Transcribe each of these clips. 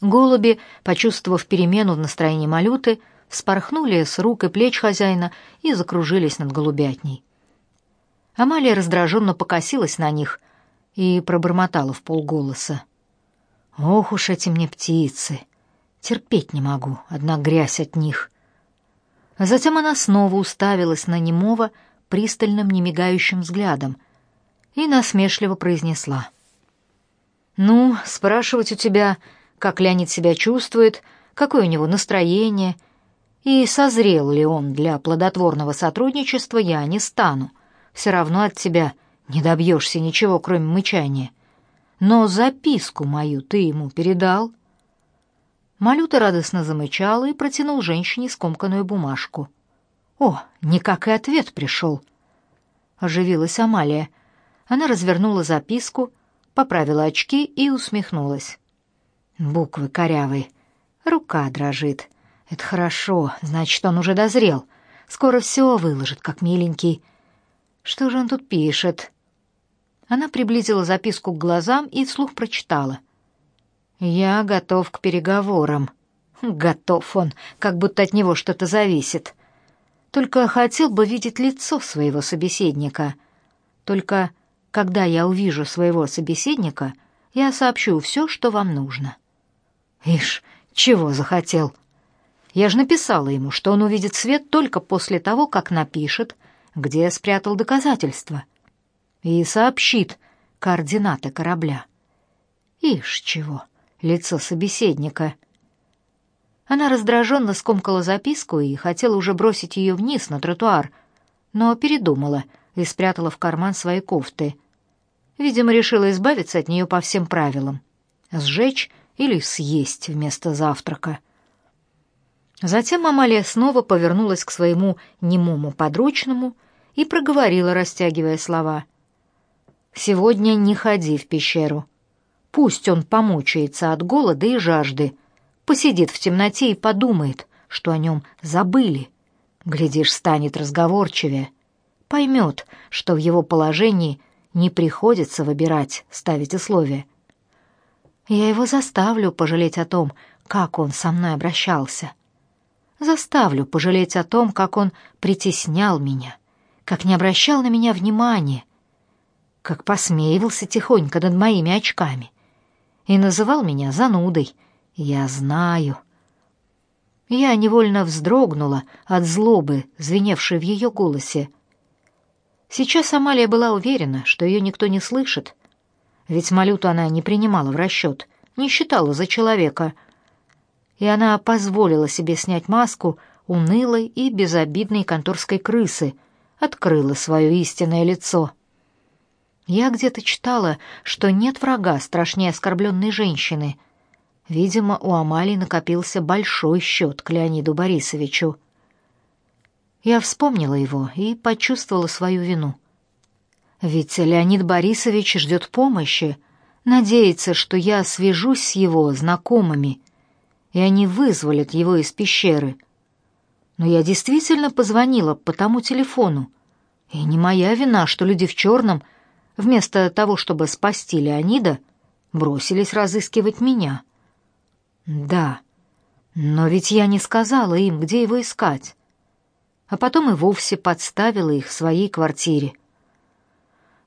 Голуби, почувствовав перемену в настроении Малюты, вспорхнули с рук и плеч хозяина и закружились над голубятней. Амалия раздраженно покосилась на них и пробормотала в полголоса. «Ох уж эти мне птицы! Терпеть не могу, одна грязь от них!» Затем она снова уставилась на немого пристальным, немигающим взглядом и насмешливо произнесла. «Ну, спрашивать у тебя, как Леонид себя чувствует, какое у него настроение и созрел ли он для плодотворного сотрудничества, я не стану. Все равно от тебя не добьешься ничего, кроме мычания. Но записку мою ты ему передал?» Малюта радостно замычал и протянул женщине скомканную бумажку. «О, никак и ответ пришел!» Оживилась Амалия. Она развернула записку, поправила очки и усмехнулась. Буквы корявые, рука дрожит. Это хорошо, значит, он уже дозрел. Скоро все выложит, как миленький. Что же он тут пишет? Она приблизила записку к глазам и вслух прочитала. «Я готов к переговорам». Готов он, как будто от него что-то зависит. Только хотел бы видеть лицо своего собеседника. Только когда я увижу своего собеседника, я сообщу все, что вам нужно. Ишь, чего захотел? Я же написала ему, что он увидит свет только после того, как напишет, где спрятал доказательства, и сообщит координаты корабля. Ишь, чего? лицо собеседника. Она раздраженно скомкала записку и хотела уже бросить ее вниз на тротуар, но передумала и спрятала в карман своей кофты. Видимо, решила избавиться от нее по всем правилам. Сжечь или съесть вместо завтрака. Затем Амалия снова повернулась к своему немому подручному и проговорила, растягивая слова. «Сегодня не ходи в пещеру. Пусть он помучается от голода и жажды, посидит в темноте и подумает, что о нем забыли. Глядишь, станет разговорчивее, поймет, что в его положении не приходится выбирать, ставить условия. Я его заставлю пожалеть о том, как он со мной обращался. Заставлю пожалеть о том, как он притеснял меня, как не обращал на меня внимания, как посмеивался тихонько над моими очками и называл меня занудой. Я знаю. Я невольно вздрогнула от злобы, звеневшей в ее голосе. Сейчас Амалия была уверена, что ее никто не слышит, ведь Малюту она не принимала в расчет, не считала за человека. И она позволила себе снять маску унылой и безобидной конторской крысы, открыла свое истинное лицо — я где-то читала, что нет врага страшнее оскорбленной женщины. Видимо, у Амалии накопился большой счет к Леониду Борисовичу. Я вспомнила его и почувствовала свою вину. Ведь Леонид Борисович ждет помощи, надеется, что я свяжусь с его знакомыми, и они вызволят его из пещеры. Но я действительно позвонила по тому телефону, и не моя вина, что люди в черном — вместо того, чтобы спасти Леонида, бросились разыскивать меня. Да, но ведь я не сказала им, где его искать. А потом и вовсе подставила их в своей квартире.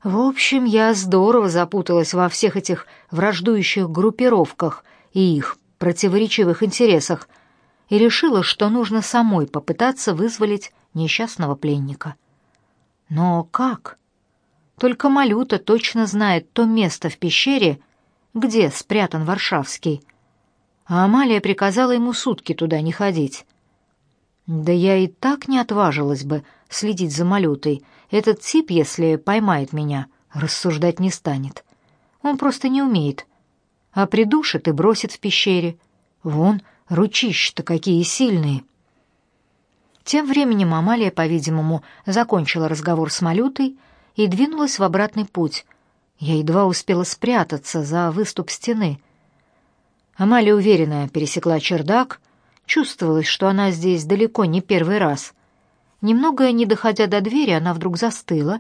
В общем, я здорово запуталась во всех этих враждующих группировках и их противоречивых интересах и решила, что нужно самой попытаться вызволить несчастного пленника. Но как? Только Малюта точно знает то место в пещере, где спрятан Варшавский. А Амалия приказала ему сутки туда не ходить. Да я и так не отважилась бы следить за Малютой. Этот тип, если поймает меня, рассуждать не станет. Он просто не умеет. А придушит и бросит в пещере. Вон, ручища-то какие сильные. Тем временем Амалия, по-видимому, закончила разговор с Малютой и двинулась в обратный путь. Я едва успела спрятаться за выступ стены. Амалия уверенно пересекла чердак, чувствовалось, что она здесь далеко не первый раз. Немного не доходя до двери, она вдруг застыла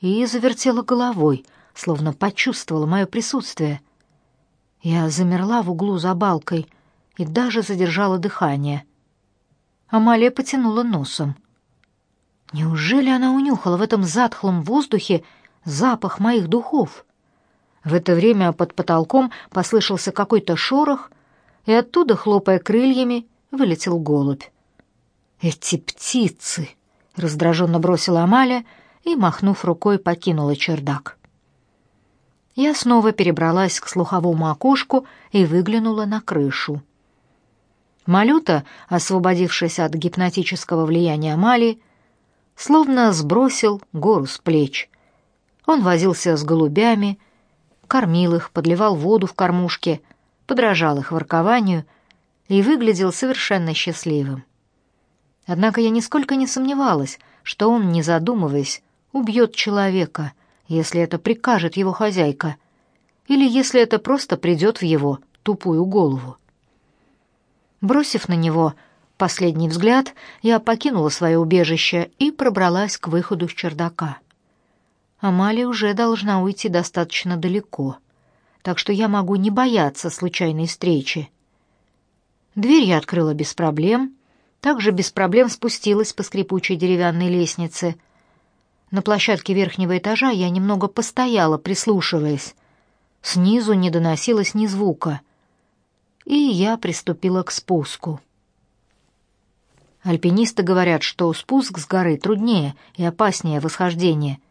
и завертела головой, словно почувствовала мое присутствие. Я замерла в углу за балкой и даже задержала дыхание. Амалия потянула носом. Неужели она унюхала в этом затхлом воздухе запах моих духов? В это время под потолком послышался какой-то шорох, и оттуда, хлопая крыльями, вылетел голубь. «Эти птицы!» — раздраженно бросила Амалия и, махнув рукой, покинула чердак. Я снова перебралась к слуховому окошку и выглянула на крышу. Малюта, освободившись от гипнотического влияния Амалии, словно сбросил гору с плеч. Он возился с голубями, кормил их, подливал воду в кормушки, подражал их воркованию и выглядел совершенно счастливым. Однако я нисколько не сомневалась, что он, не задумываясь, убьет человека, если это прикажет его хозяйка, или если это просто придет в его тупую голову. Бросив на него последний взгляд, я покинула свое убежище и пробралась к выходу с чердака. Амалия уже должна уйти достаточно далеко, так что я могу не бояться случайной встречи. Дверь я открыла без проблем, также без проблем спустилась по скрипучей деревянной лестнице. На площадке верхнего этажа я немного постояла, прислушиваясь. Снизу не доносилось ни звука, и я приступила к спуску. Альпинисты говорят, что спуск с горы труднее и опаснее восхождения —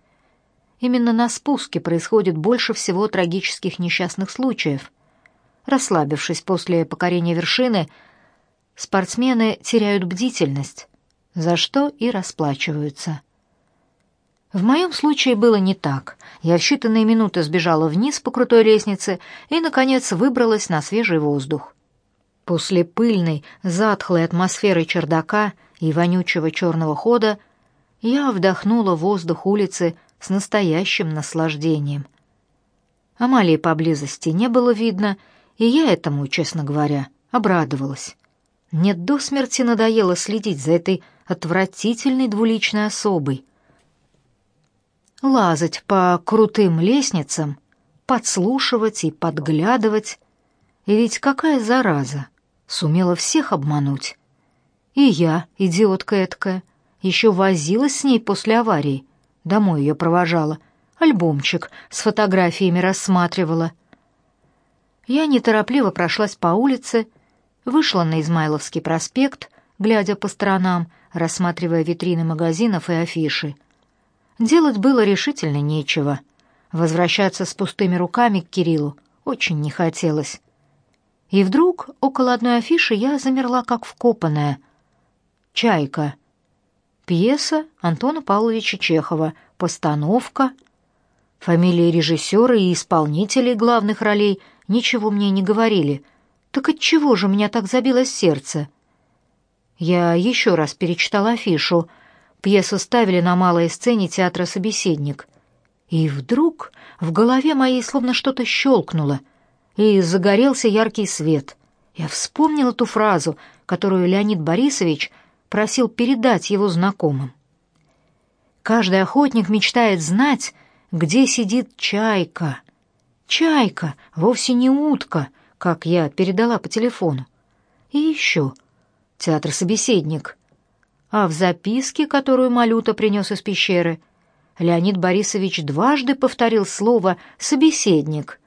Именно на спуске происходит больше всего трагических несчастных случаев. Расслабившись после покорения вершины, спортсмены теряют бдительность, за что и расплачиваются. В моем случае было не так. Я в считанные минуты сбежала вниз по крутой лестнице и, наконец, выбралась на свежий воздух. После пыльной, затхлой атмосферы чердака и вонючего черного хода я вдохнула воздух улицы с настоящим наслаждением. Амалии поблизости не было видно, и я этому, честно говоря, обрадовалась. Мне до смерти надоело следить за этой отвратительной двуличной особой. Лазать по крутым лестницам, подслушивать и подглядывать. И ведь какая зараза! Сумела всех обмануть. И я, идиотка эткая, еще возилась с ней после аварии, Домой ее провожала, альбомчик с фотографиями рассматривала. Я неторопливо прошлась по улице, вышла на Измайловский проспект, глядя по сторонам, рассматривая витрины магазинов и афиши. Делать было решительно нечего. Возвращаться с пустыми руками к Кириллу очень не хотелось. И вдруг около одной афиши я замерла как вкопанная. «Чайка» Пьеса Антона Павловича Чехова, постановка. Фамилии режиссера и исполнителей главных ролей ничего мне не говорили. Так от чего же меня так забилось сердце? Я еще раз перечитала афишу. Пьесу ставили на малой сцене театра «Собеседник». И вдруг в голове моей словно что-то щелкнуло, и загорелся яркий свет. Я вспомнила ту фразу, которую Леонид Борисович просил передать его знакомым. Каждый охотник мечтает знать, где сидит чайка. Чайка, вовсе не утка, как я передала по телефону. И еще театр-собеседник. А в записке, которую Малюта принес из пещеры, Леонид Борисович дважды повторил слово «собеседник».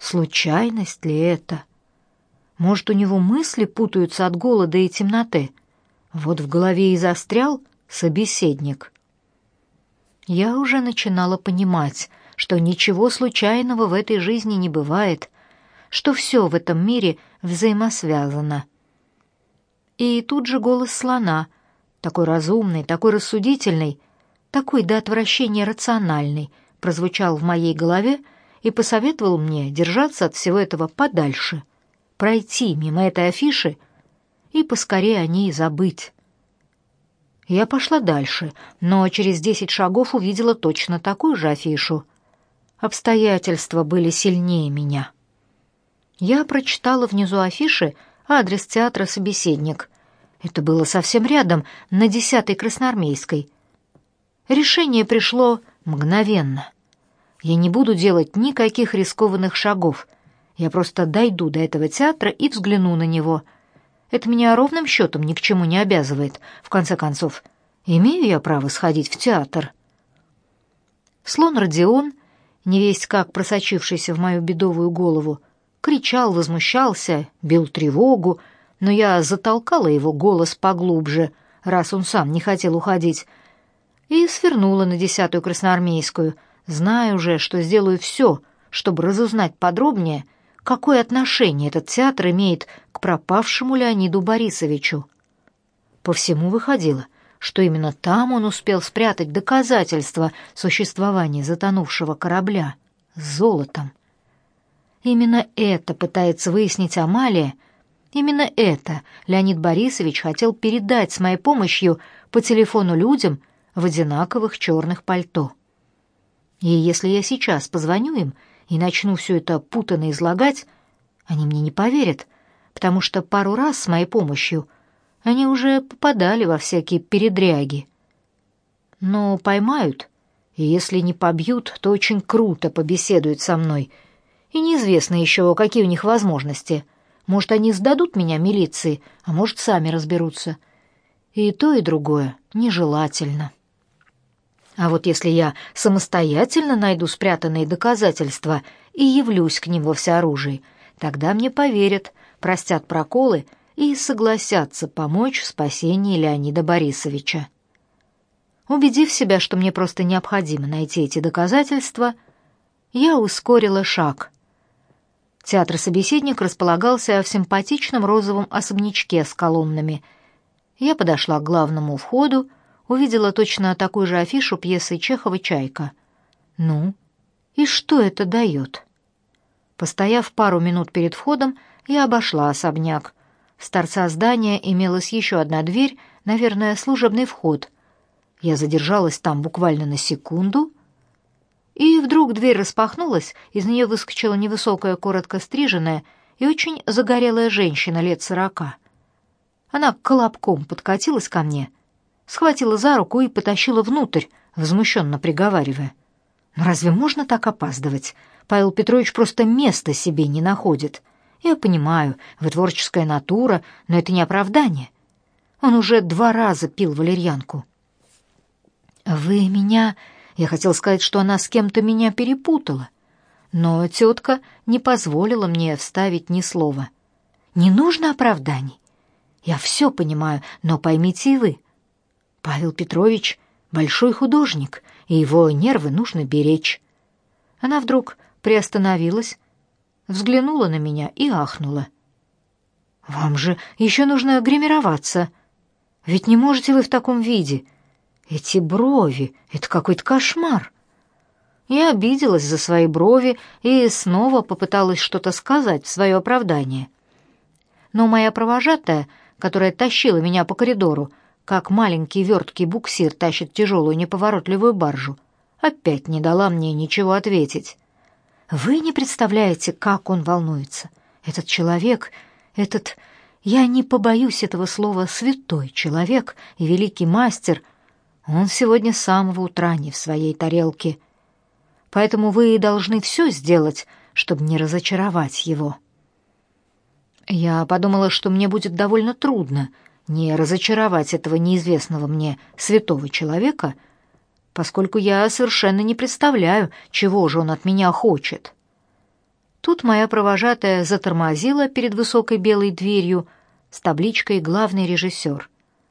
Случайность ли это? Может, у него мысли путаются от голода и темноты? Вот в голове и застрял собеседник. Я уже начинала понимать, что ничего случайного в этой жизни не бывает, что все в этом мире взаимосвязано. И тут же голос слона, такой разумный, такой рассудительный, такой до отвращения рациональный, прозвучал в моей голове и посоветовал мне держаться от всего этого подальше, пройти мимо этой афиши и поскорее о ней забыть. Я пошла дальше, но через десять шагов увидела точно такую же афишу. Обстоятельства были сильнее меня. Я прочитала внизу афиши адрес театра «Собеседник». Это было совсем рядом, на десятой Красноармейской. Решение пришло мгновенно. Я не буду делать никаких рискованных шагов. Я просто дойду до этого театра и взгляну на него. Это меня ровным счетом ни к чему не обязывает. В конце концов, имею я право сходить в театр. Слон Родион, невесть как просочившийся в мою бедовую голову, кричал, возмущался, бил тревогу, но я затолкала его голос поглубже, раз он сам не хотел уходить, и свернула на десятую красноармейскую, зная уже, что сделаю все, чтобы разузнать подробнее, какое отношение этот театр имеет к пропавшему Леониду Борисовичу. По всему выходило, что именно там он успел спрятать доказательства существования затонувшего корабля с золотом. Именно это пытается выяснить Амалия, именно это Леонид Борисович хотел передать с моей помощью по телефону людям в одинаковых черных пальто. И если я сейчас позвоню им и начну все это путанно излагать, они мне не поверят, потому что пару раз с моей помощью они уже попадали во всякие передряги. Но поймают, и если не побьют, то очень круто побеседуют со мной — и неизвестно еще, какие у них возможности. Может, они сдадут меня милиции, а может, сами разберутся. И то, и другое нежелательно. А вот если я самостоятельно найду спрятанные доказательства и явлюсь к ним во всеоружии, тогда мне поверят, простят проколы и согласятся помочь в спасении Леонида Борисовича. Убедив себя, что мне просто необходимо найти эти доказательства, я ускорила шаг — Театр-собеседник располагался в симпатичном розовом особнячке с колоннами. Я подошла к главному входу, увидела точно такую же афишу пьесы Чехова «Чайка». Ну, и что это дает? Постояв пару минут перед входом, я обошла особняк. С торца здания имелась еще одна дверь, наверное, служебный вход. Я задержалась там буквально на секунду — и вдруг дверь распахнулась, из нее выскочила невысокая, коротко стриженная и очень загорелая женщина лет сорока. Она колобком подкатилась ко мне, схватила за руку и потащила внутрь, возмущенно приговаривая. «Ну разве можно так опаздывать? Павел Петрович просто места себе не находит. Я понимаю, вы творческая натура, но это не оправдание. Он уже два раза пил валерьянку». «Вы меня я хотел сказать, что она с кем-то меня перепутала, но тетка не позволила мне вставить ни слова. Не нужно оправданий. Я все понимаю, но поймите и вы. Павел Петрович — большой художник, и его нервы нужно беречь. Она вдруг приостановилась, взглянула на меня и ахнула. «Вам же еще нужно гримироваться. Ведь не можете вы в таком виде. Эти брови — это какой-то кошмар. Я обиделась за свои брови и снова попыталась что-то сказать в свое оправдание. Но моя провожатая, которая тащила меня по коридору, как маленький верткий буксир тащит тяжелую неповоротливую баржу, опять не дала мне ничего ответить. Вы не представляете, как он волнуется. Этот человек, этот... Я не побоюсь этого слова «святой человек» и великий мастер — он сегодня с самого утра не в своей тарелке. Поэтому вы должны все сделать, чтобы не разочаровать его. Я подумала, что мне будет довольно трудно не разочаровать этого неизвестного мне святого человека, поскольку я совершенно не представляю, чего же он от меня хочет. Тут моя провожатая затормозила перед высокой белой дверью с табличкой «Главный режиссер»,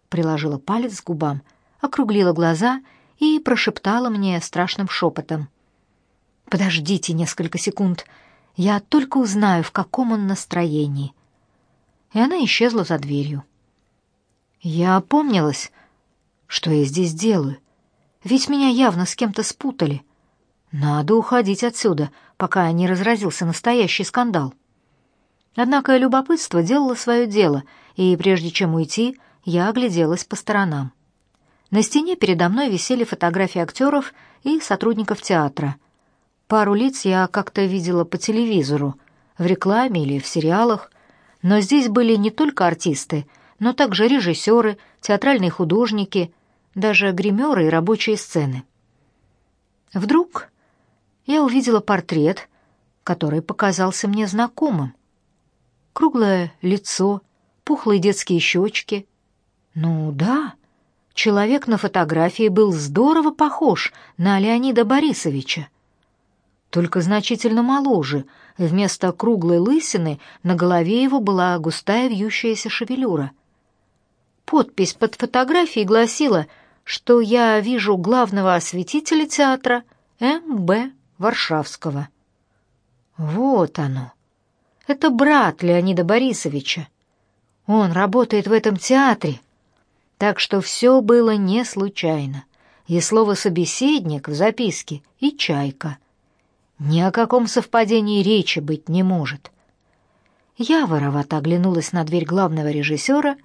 приложила палец к губам — округлила глаза и прошептала мне страшным шепотом. «Подождите несколько секунд, я только узнаю, в каком он настроении». И она исчезла за дверью. Я опомнилась, что я здесь делаю, ведь меня явно с кем-то спутали. Надо уходить отсюда, пока не разразился настоящий скандал. Однако любопытство делало свое дело, и прежде чем уйти, я огляделась по сторонам. На стене передо мной висели фотографии актеров и сотрудников театра. Пару лиц я как-то видела по телевизору, в рекламе или в сериалах, но здесь были не только артисты, но также режиссеры, театральные художники, даже гримеры и рабочие сцены. Вдруг я увидела портрет, который показался мне знакомым. Круглое лицо, пухлые детские щечки. Ну да, человек на фотографии был здорово похож на Леонида Борисовича. Только значительно моложе, вместо круглой лысины на голове его была густая вьющаяся шевелюра. Подпись под фотографией гласила, что я вижу главного осветителя театра М.Б. Варшавского. Вот оно. Это брат Леонида Борисовича. Он работает в этом театре. Так что все было не случайно. И слово «собеседник» в записке, и «чайка». Ни о каком совпадении речи быть не может. Я воровато оглянулась на дверь главного режиссера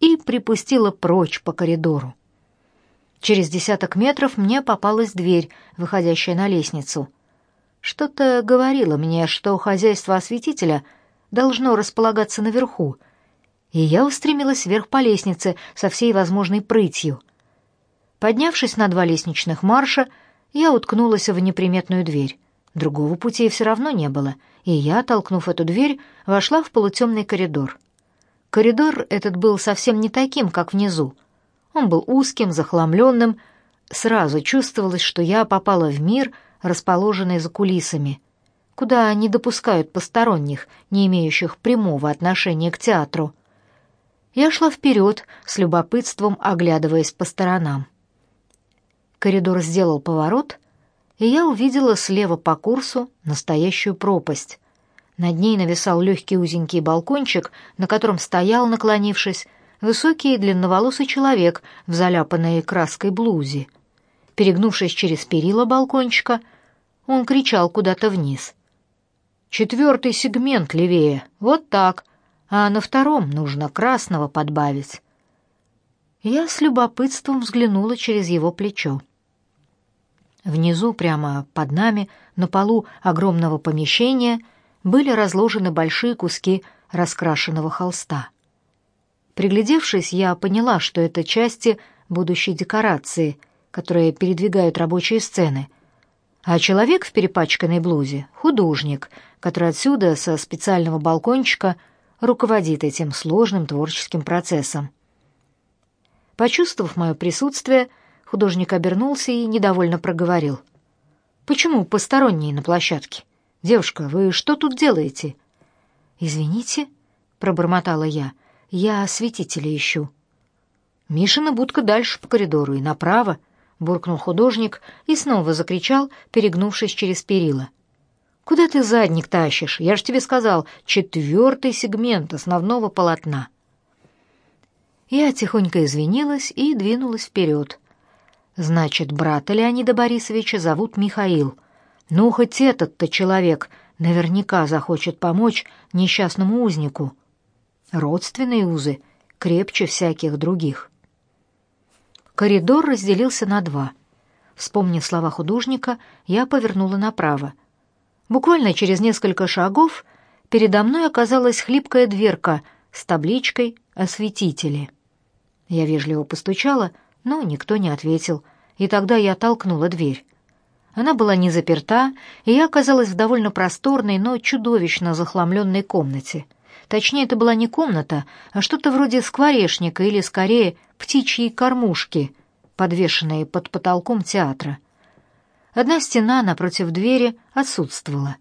и припустила прочь по коридору. Через десяток метров мне попалась дверь, выходящая на лестницу. Что-то говорило мне, что хозяйство осветителя должно располагаться наверху, и я устремилась вверх по лестнице со всей возможной прытью. Поднявшись на два лестничных марша, я уткнулась в неприметную дверь. Другого пути все равно не было, и я, толкнув эту дверь, вошла в полутемный коридор. Коридор этот был совсем не таким, как внизу. Он был узким, захламленным. Сразу чувствовалось, что я попала в мир, расположенный за кулисами, куда не допускают посторонних, не имеющих прямого отношения к театру. Я шла вперед, с любопытством оглядываясь по сторонам. Коридор сделал поворот, и я увидела слева по курсу настоящую пропасть. Над ней нависал легкий узенький балкончик, на котором стоял, наклонившись, высокий и длинноволосый человек в заляпанной краской блузе. Перегнувшись через перила балкончика, он кричал куда-то вниз. «Четвертый сегмент левее, вот так, а на втором нужно красного подбавить». Я с любопытством взглянула через его плечо. Внизу, прямо под нами, на полу огромного помещения — были разложены большие куски раскрашенного холста. Приглядевшись, я поняла, что это части будущей декорации, которые передвигают рабочие сцены. А человек в перепачканной блузе — художник, который отсюда, со специального балкончика, руководит этим сложным творческим процессом. Почувствовав мое присутствие, художник обернулся и недовольно проговорил. «Почему посторонние на площадке?» «Девушка, вы что тут делаете?» «Извините», — пробормотала я, — «я осветителя ищу». «Мишина будка дальше по коридору и направо», — буркнул художник и снова закричал, перегнувшись через перила. «Куда ты задник тащишь? Я же тебе сказал, четвертый сегмент основного полотна». Я тихонько извинилась и двинулась вперед. «Значит, брата Леонида Борисовича зовут Михаил», — ну, хоть этот-то человек наверняка захочет помочь несчастному узнику. Родственные узы крепче всяких других. Коридор разделился на два. Вспомнив слова художника, я повернула направо. Буквально через несколько шагов передо мной оказалась хлипкая дверка с табличкой «Осветители». Я вежливо постучала, но никто не ответил, и тогда я толкнула дверь. Она была не заперта, и я оказалась в довольно просторной, но чудовищно захламленной комнате. Точнее, это была не комната, а что-то вроде скворечника или, скорее, птичьей кормушки, подвешенной под потолком театра. Одна стена напротив двери отсутствовала.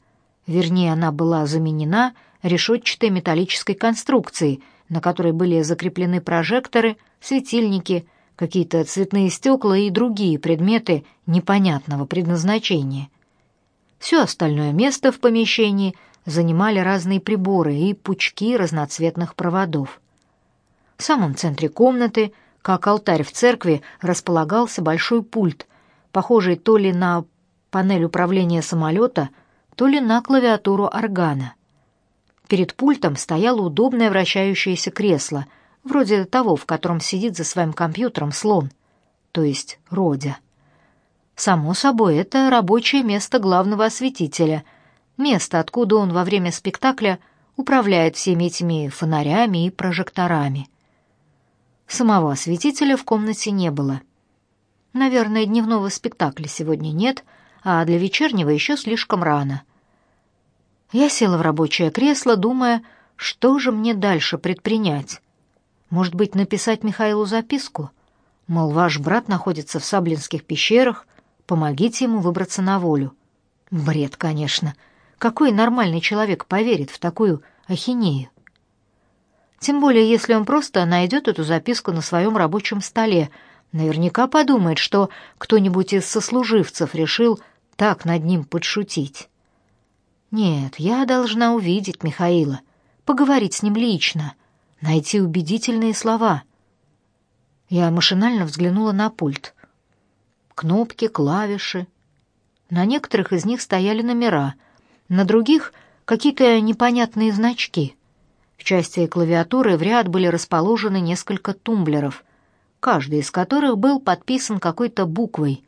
Вернее, она была заменена решетчатой металлической конструкцией, на которой были закреплены прожекторы, светильники — какие-то цветные стекла и другие предметы непонятного предназначения. Все остальное место в помещении занимали разные приборы и пучки разноцветных проводов. В самом центре комнаты, как алтарь в церкви, располагался большой пульт, похожий то ли на панель управления самолета, то ли на клавиатуру органа. Перед пультом стояло удобное вращающееся кресло — вроде того, в котором сидит за своим компьютером слон, то есть Родя. Само собой, это рабочее место главного осветителя, место, откуда он во время спектакля управляет всеми этими фонарями и прожекторами. Самого осветителя в комнате не было. Наверное, дневного спектакля сегодня нет, а для вечернего еще слишком рано. Я села в рабочее кресло, думая, что же мне дальше предпринять. Может быть, написать Михаилу записку? Мол, ваш брат находится в Саблинских пещерах, помогите ему выбраться на волю. Бред, конечно. Какой нормальный человек поверит в такую ахинею? Тем более, если он просто найдет эту записку на своем рабочем столе, наверняка подумает, что кто-нибудь из сослуживцев решил так над ним подшутить. Нет, я должна увидеть Михаила, поговорить с ним лично, найти убедительные слова. Я машинально взглянула на пульт. Кнопки, клавиши. На некоторых из них стояли номера, на других — какие-то непонятные значки. В части клавиатуры в ряд были расположены несколько тумблеров, каждый из которых был подписан какой-то буквой.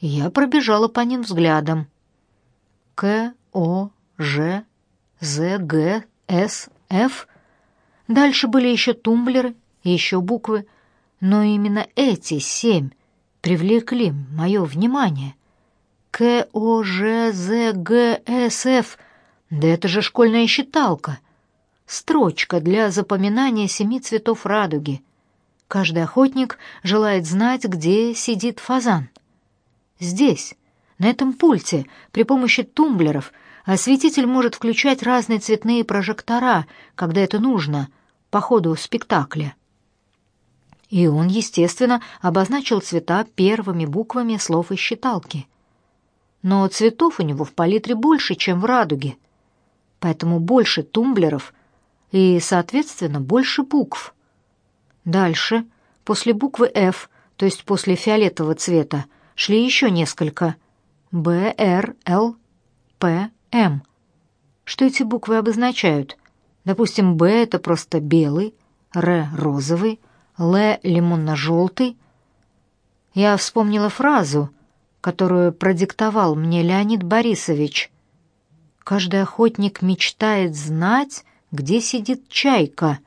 Я пробежала по ним взглядом. К, О, Ж, З, Г, С, Ф. Дальше были еще тумблеры и еще буквы, но именно эти семь привлекли мое внимание. К, О, Ж, З, Г, С, Ф. Да это же школьная считалка. Строчка для запоминания семи цветов радуги. Каждый охотник желает знать, где сидит фазан. Здесь, на этом пульте, при помощи тумблеров, осветитель может включать разные цветные прожектора, когда это нужно, по ходу спектакля. И он, естественно, обозначил цвета первыми буквами слов из считалки. Но цветов у него в палитре больше, чем в радуге. Поэтому больше тумблеров и, соответственно, больше букв. Дальше, после буквы F, то есть после фиолетового цвета, шли еще несколько Б, Р, Л, П, М. Что эти буквы обозначают? Допустим, Б — это просто белый, Р — розовый, Л — лимонно-желтый. Я вспомнила фразу, которую продиктовал мне Леонид Борисович. «Каждый охотник мечтает знать, где сидит чайка.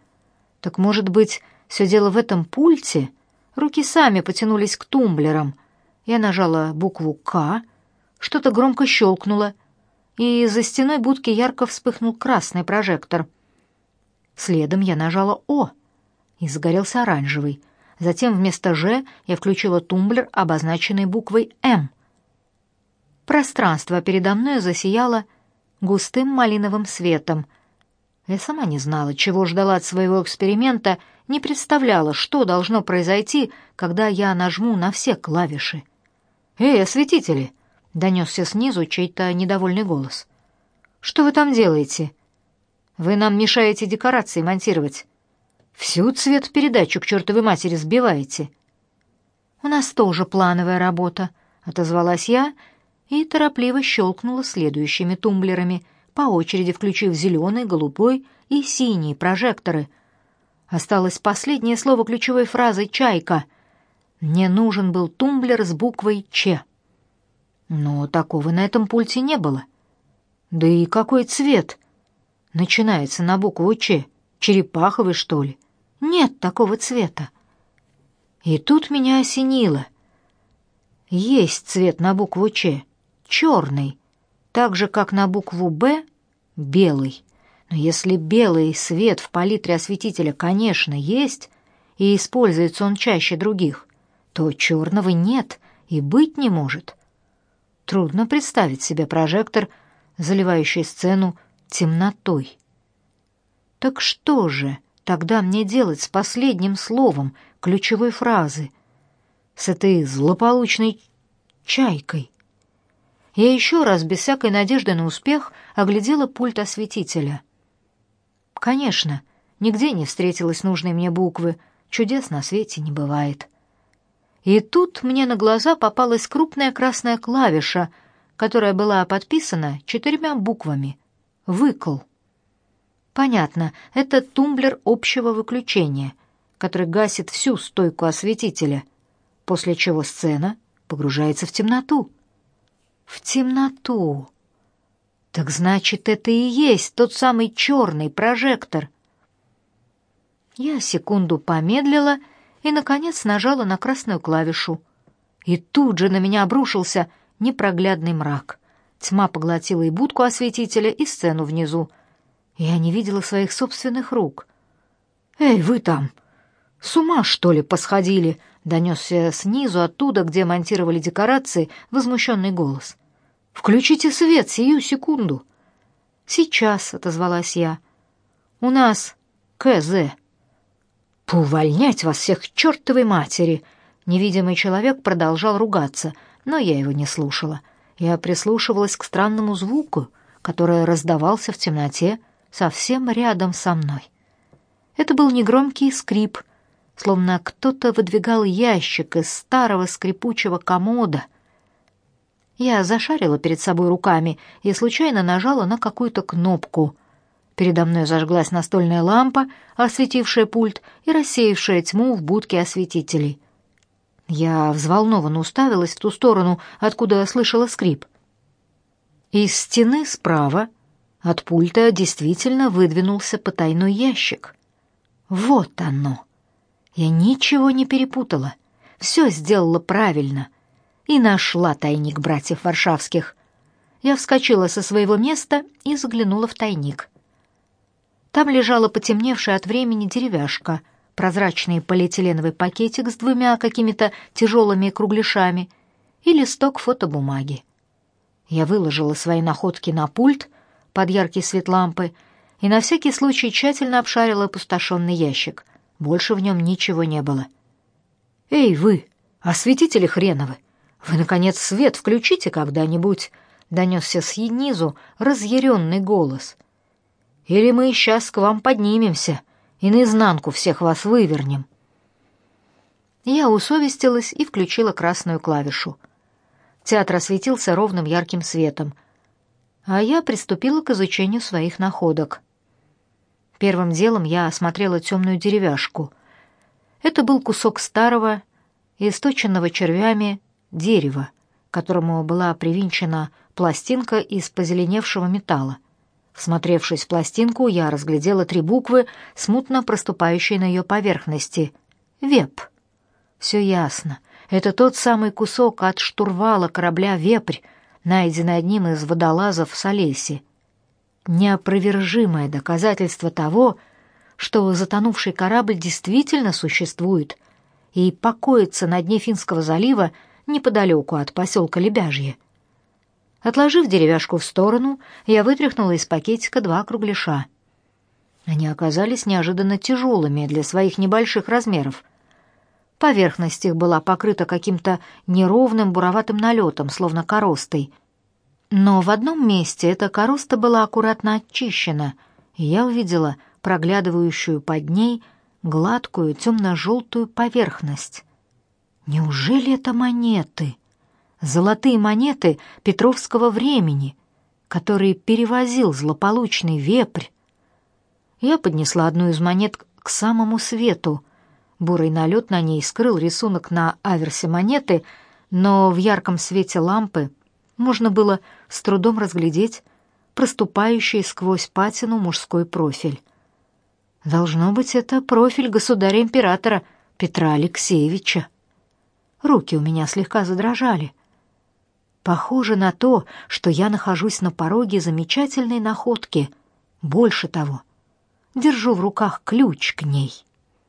Так, может быть, все дело в этом пульте? Руки сами потянулись к тумблерам. Я нажала букву «К», что-то громко щелкнуло, и за стеной будки ярко вспыхнул красный прожектор. Следом я нажала «О», и загорелся оранжевый. Затем вместо «Ж» я включила тумблер, обозначенный буквой «М». Пространство передо мной засияло густым малиновым светом — я сама не знала, чего ждала от своего эксперимента, не представляла, что должно произойти, когда я нажму на все клавиши. «Эй, осветители!» — донесся снизу чей-то недовольный голос. «Что вы там делаете? Вы нам мешаете декорации монтировать. Всю цвет-передачу к чертовой матери сбиваете». «У нас тоже плановая работа», — отозвалась я и торопливо щелкнула следующими тумблерами — по очереди включив зеленый, голубой и синий прожекторы. Осталось последнее слово ключевой фразы «чайка». Мне нужен был тумблер с буквой «Ч». Но такого на этом пульте не было. Да и какой цвет? Начинается на букву «Ч». Черепаховый, что ли? Нет такого цвета. И тут меня осенило. Есть цвет на букву «Ч», черный, так же, как на букву «Б» — белый. Но если белый свет в палитре осветителя, конечно, есть, и используется он чаще других, то черного нет и быть не может. Трудно представить себе прожектор, заливающий сцену темнотой. Так что же тогда мне делать с последним словом ключевой фразы, с этой злополучной чайкой? Я еще раз, без всякой надежды на успех, оглядела пульт осветителя. Конечно, нигде не встретилась нужной мне буквы, чудес на свете не бывает. И тут мне на глаза попалась крупная красная клавиша, которая была подписана четырьмя буквами — «Выкл». Понятно, это тумблер общего выключения, который гасит всю стойку осветителя, после чего сцена погружается в темноту в темноту. Так значит, это и есть тот самый черный прожектор. Я секунду помедлила и, наконец, нажала на красную клавишу. И тут же на меня обрушился непроглядный мрак. Тьма поглотила и будку осветителя, и сцену внизу. Я не видела своих собственных рук. «Эй, вы там! С ума, что ли, посходили?» — донесся снизу, оттуда, где монтировали декорации, возмущенный голос. «Включите свет сию секунду!» «Сейчас», — отозвалась я. «У нас КЗ». «Поувольнять вас всех к чертовой матери!» Невидимый человек продолжал ругаться, но я его не слушала. Я прислушивалась к странному звуку, который раздавался в темноте совсем рядом со мной. Это был негромкий скрип, словно кто-то выдвигал ящик из старого скрипучего комода. Я зашарила перед собой руками и случайно нажала на какую-то кнопку. Передо мной зажглась настольная лампа, осветившая пульт и рассеявшая тьму в будке осветителей. Я взволнованно уставилась в ту сторону, откуда слышала скрип. Из стены справа от пульта действительно выдвинулся потайной ящик. Вот оно. Я ничего не перепутала. Все сделала правильно. И нашла тайник братьев Варшавских. Я вскочила со своего места и заглянула в тайник. Там лежала потемневшая от времени деревяшка — прозрачный полиэтиленовый пакетик с двумя какими-то тяжелыми кругляшами и листок фотобумаги. Я выложила свои находки на пульт под яркий свет лампы и на всякий случай тщательно обшарила опустошенный ящик. Больше в нем ничего не было. «Эй, вы, осветители хреновы! Вы, наконец, свет включите когда-нибудь!» — донесся снизу разъяренный голос. «Или мы сейчас к вам поднимемся!» и наизнанку всех вас вывернем. Я усовестилась и включила красную клавишу. Театр осветился ровным ярким светом, а я приступила к изучению своих находок. Первым делом я осмотрела темную деревяшку. Это был кусок старого, источенного червями дерева, к которому была привинчена пластинка из позеленевшего металла. Всмотревшись в пластинку, я разглядела три буквы, смутно проступающие на ее поверхности. «Веп». Все ясно. Это тот самый кусок от штурвала корабля «Вепрь», найденный одним из водолазов в Солесе. Неопровержимое доказательство того, что затонувший корабль действительно существует и покоится на дне Финского залива неподалеку от поселка Лебяжье. Отложив деревяшку в сторону, я вытряхнула из пакетика два кругляша. Они оказались неожиданно тяжелыми для своих небольших размеров. Поверхность их была покрыта каким-то неровным буроватым налетом, словно коростой. Но в одном месте эта короста была аккуратно очищена, и я увидела проглядывающую под ней гладкую темно-желтую поверхность. Неужели это монеты? золотые монеты Петровского времени, которые перевозил злополучный вепрь. Я поднесла одну из монет к самому свету. Бурый налет на ней скрыл рисунок на аверсе монеты, но в ярком свете лампы можно было с трудом разглядеть проступающий сквозь патину мужской профиль. Должно быть, это профиль государя-императора Петра Алексеевича. Руки у меня слегка задрожали. Похоже на то, что я нахожусь на пороге замечательной находки. Больше того, держу в руках ключ к ней.